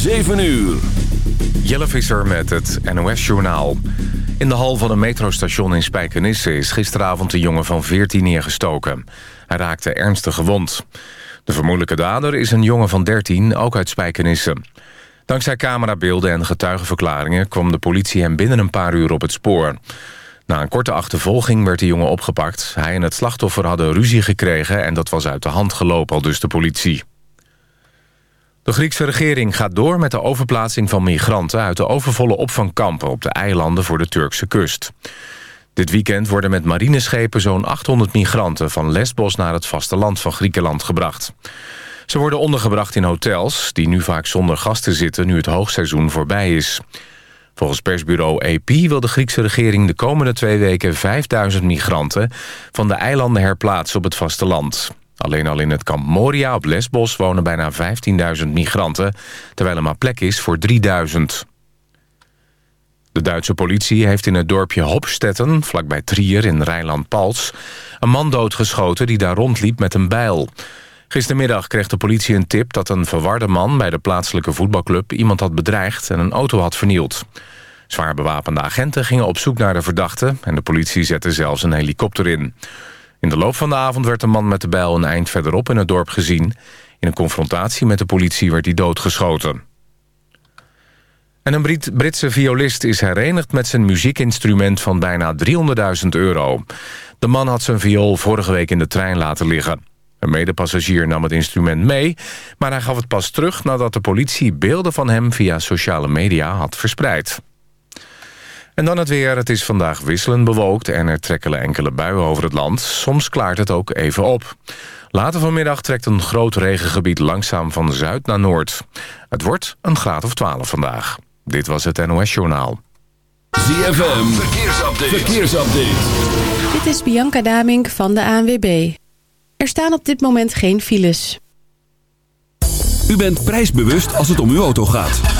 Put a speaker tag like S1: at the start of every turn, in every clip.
S1: 7 uur.
S2: Jelle Visser met het NOS-journaal. In de hal van een metrostation in Spijkenisse is gisteravond een jongen van 14 neergestoken. Hij raakte ernstig gewond. De vermoedelijke dader is een jongen van 13, ook uit Spijkenisse. Dankzij camerabeelden en getuigenverklaringen kwam de politie hem binnen een paar uur op het spoor. Na een korte achtervolging werd de jongen opgepakt. Hij en het slachtoffer hadden ruzie gekregen en dat was uit de hand gelopen, al dus de politie. De Griekse regering gaat door met de overplaatsing van migranten... uit de overvolle opvangkampen op de eilanden voor de Turkse kust. Dit weekend worden met marineschepen zo'n 800 migranten... van Lesbos naar het vasteland van Griekenland gebracht. Ze worden ondergebracht in hotels... die nu vaak zonder gasten zitten nu het hoogseizoen voorbij is. Volgens persbureau AP wil de Griekse regering de komende twee weken 5000 migranten van de eilanden herplaatsen op het vasteland. Alleen al in het kamp Moria op Lesbos wonen bijna 15.000 migranten... terwijl er maar plek is voor 3.000. De Duitse politie heeft in het dorpje Hopstetten, vlakbij Trier in Rijnland-Pals... een man doodgeschoten die daar rondliep met een bijl. Gistermiddag kreeg de politie een tip dat een verwarde man... bij de plaatselijke voetbalclub iemand had bedreigd en een auto had vernield. Zwaar bewapende agenten gingen op zoek naar de verdachte... en de politie zette zelfs een helikopter in... In de loop van de avond werd de man met de bijl een eind verderop in het dorp gezien. In een confrontatie met de politie werd hij doodgeschoten. En een Britse violist is herenigd met zijn muziekinstrument van bijna 300.000 euro. De man had zijn viool vorige week in de trein laten liggen. Een medepassagier nam het instrument mee, maar hij gaf het pas terug... nadat de politie beelden van hem via sociale media had verspreid. En dan het weer. Het is vandaag wisselend bewolkt en er trekkelen enkele buien over het land. Soms klaart het ook even op. Later vanmiddag trekt een groot regengebied langzaam van zuid naar noord. Het wordt een graad of 12 vandaag. Dit was het NOS Journaal.
S1: ZFM, verkeersupdate. verkeersupdate.
S3: Dit is Bianca Damink van de ANWB. Er staan op dit moment geen files.
S4: U bent prijsbewust als het om uw auto gaat.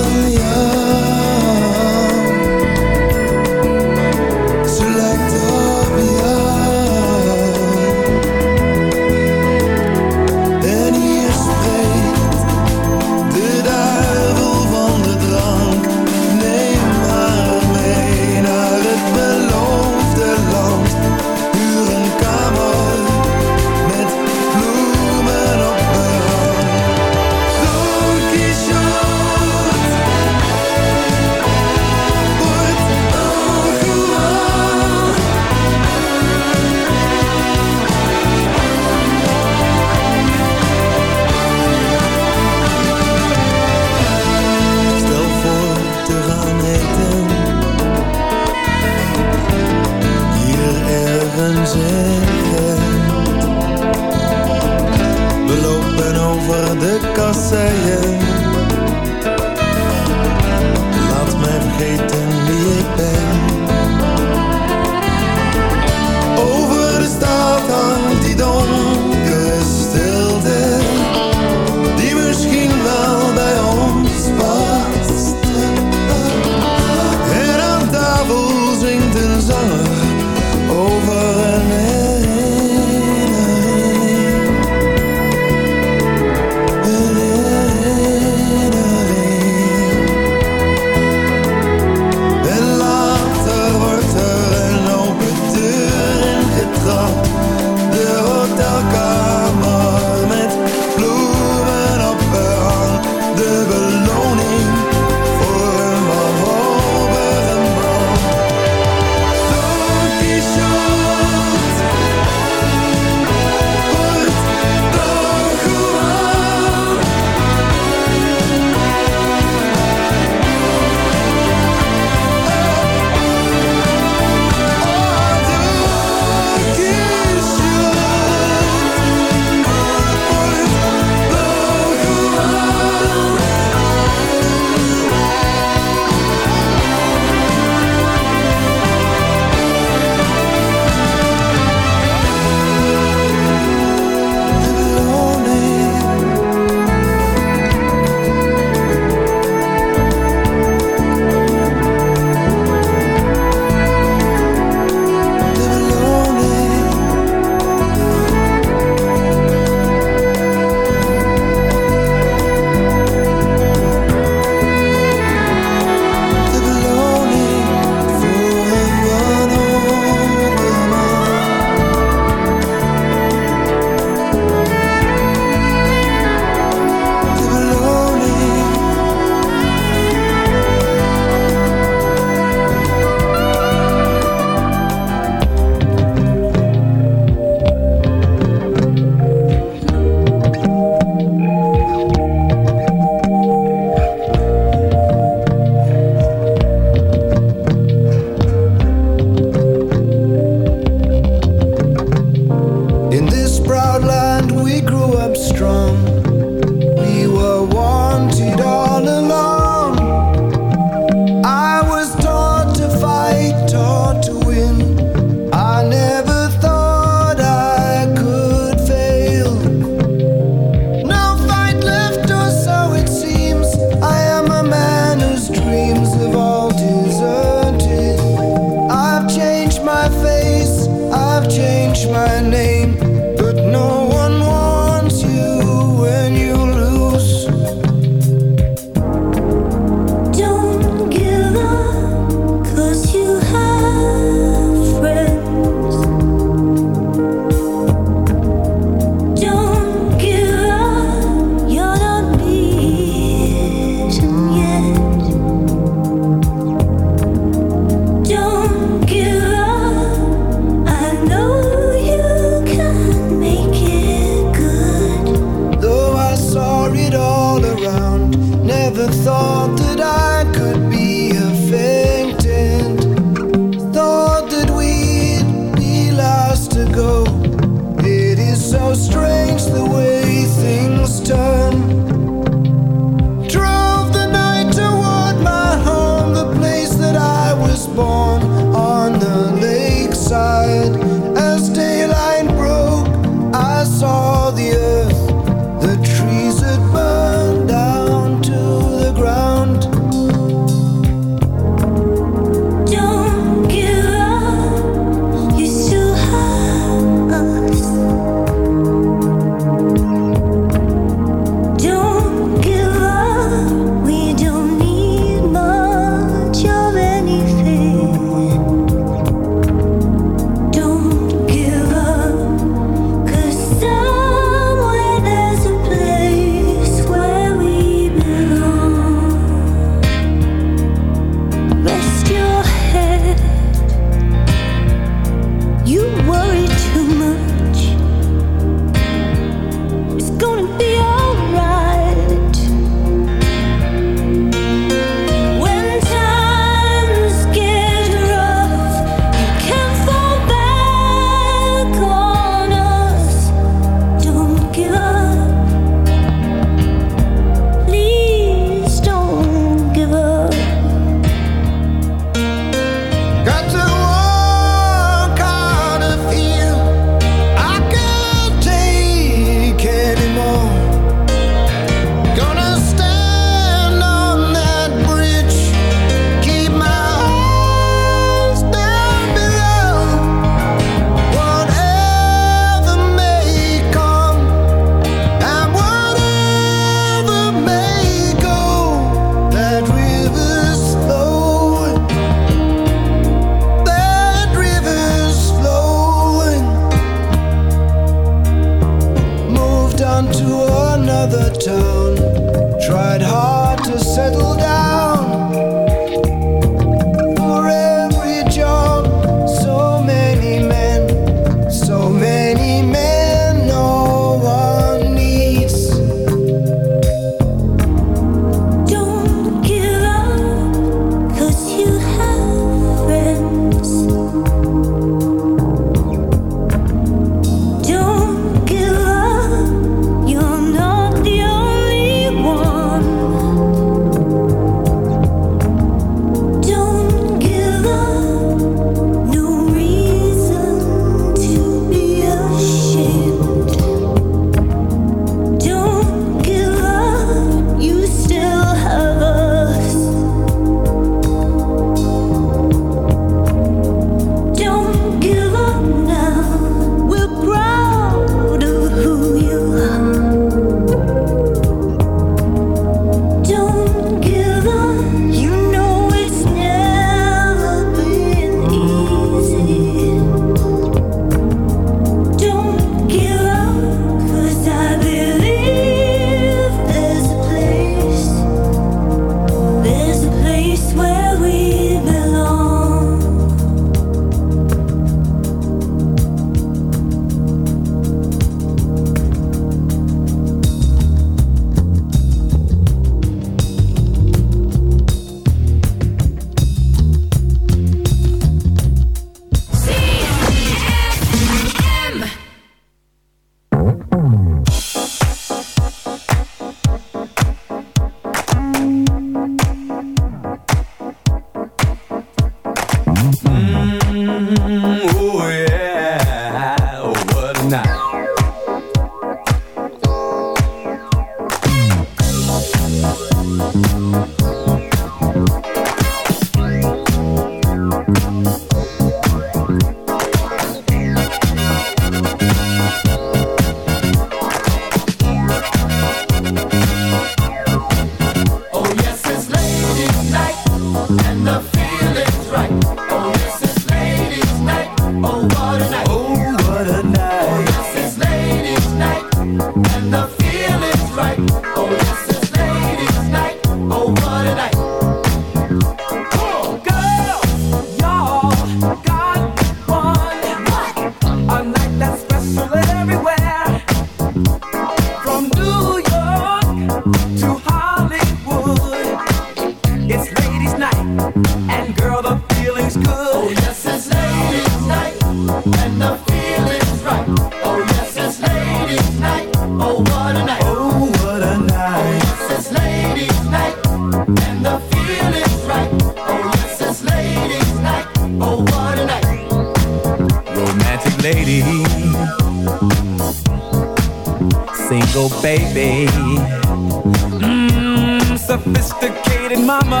S5: Mama.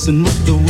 S6: Racing with the